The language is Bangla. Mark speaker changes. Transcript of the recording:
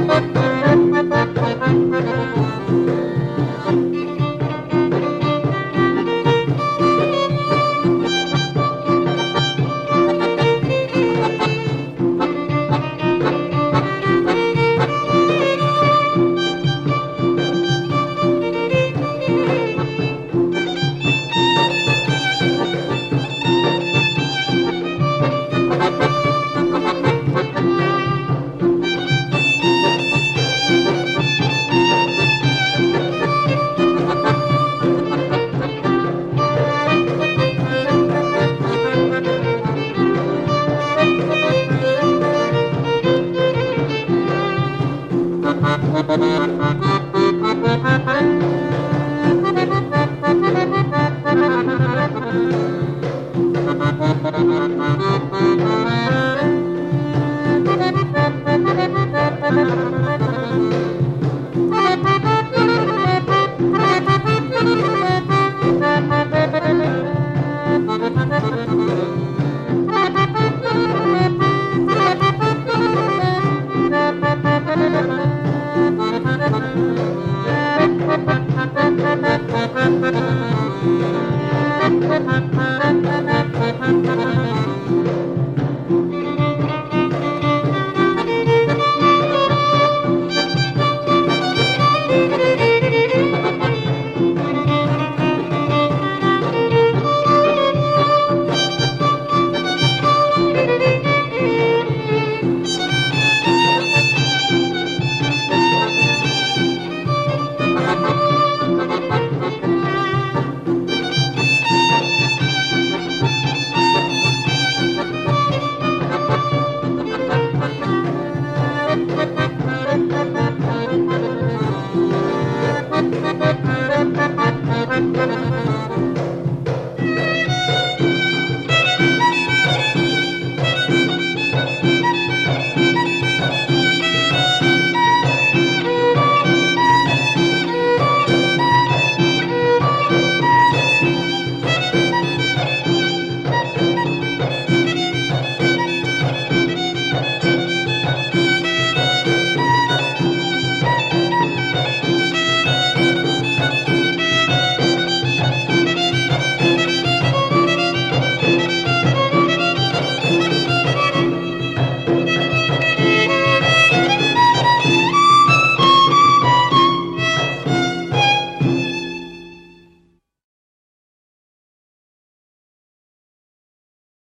Speaker 1: Música Thank you. Thank you.
Speaker 2: Thank you.